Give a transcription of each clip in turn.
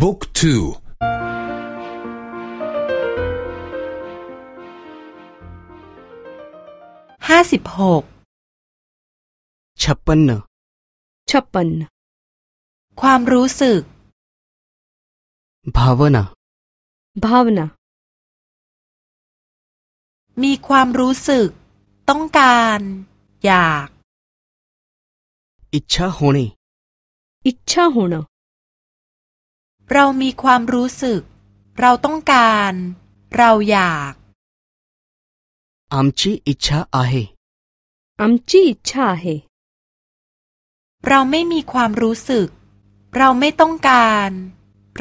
บุ๊กทูห้าสิบหกชัปปันชัปปันความรู้สึกบาวนาภาวนามีความรู้สึก ต้องการ อยาก อิชชาโฮนีอิชชาโฮนา เรามีความรู้สึก เราต้องการ เราอยาก आमची इच्छा आहे आमची इच्छा आहे เราไม่มีความรู้สึก เราไม่ต้องการ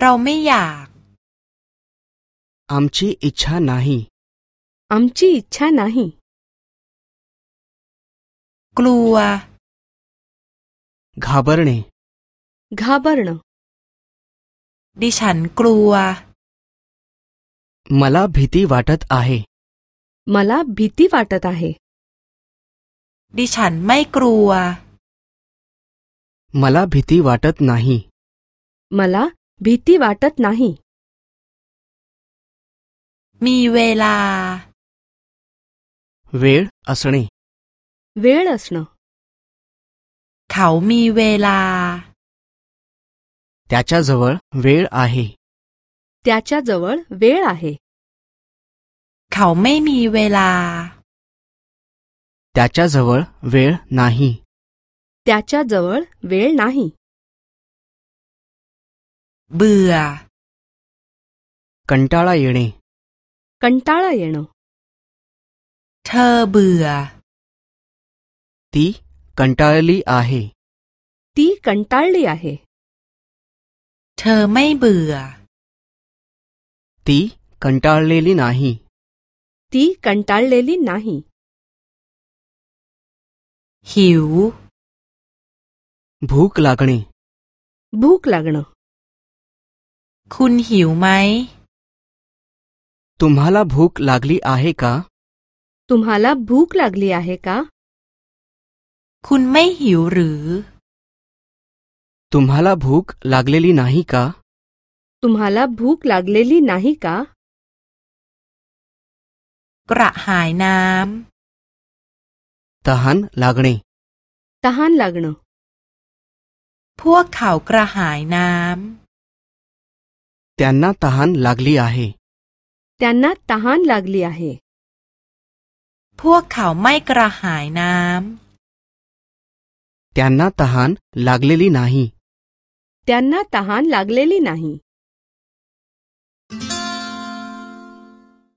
เราไม่อยาก आमची इच्छा नाही आमची इच्छा नाही กลัว घाबरणे घाबरणं ดิฉันกลัว मला भीती वाटत आहे मला भीती वाटत आहे ดิฉันไม่กลัว मला भीती वाटत नाही मला भीती वाटत नाही มีเวลา वेळ असणे वेळ असणं เขามีเวลา त्याच्याजवळ वेळ आहे त्याच्याजवळ वेळ आहे เขาไม่มีเวลา त्याच्याजवळ वेळ नाही त्याच्याजवळ वेळ नाही เบื่อ कंटाळा येणे कंटाळा येणं เธอเบื่อ ती कंटाळली आहे ती कंटाळली आहे เธอไม่เบื่อ ती कंटाळलेली नाही ती कंटाळलेली नाही หิว भूक लागणे भूक लागणं คุณหิวไหม तुम्हाला भूक लागली आहे का तुम्हाला भूक लागली आहे का คุณไม่หิวหรือ तुम्हाला भूक लागलेली नाही का तुम्हाला भूक लागलेली नाही का กระหายน้ तहान लागणे तहान लागणं ำ พวกเขากระหายน้ त्यांना तहान लागली आहे त्यांना तहान लागली आहे ำ พวกเขาไม่กระหายน้ त्यांना तहान लागलेली नाही त्यांना तहान लागलेली नाही.